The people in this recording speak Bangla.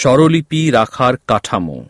স্বরলিপি রাখার কাঠামো।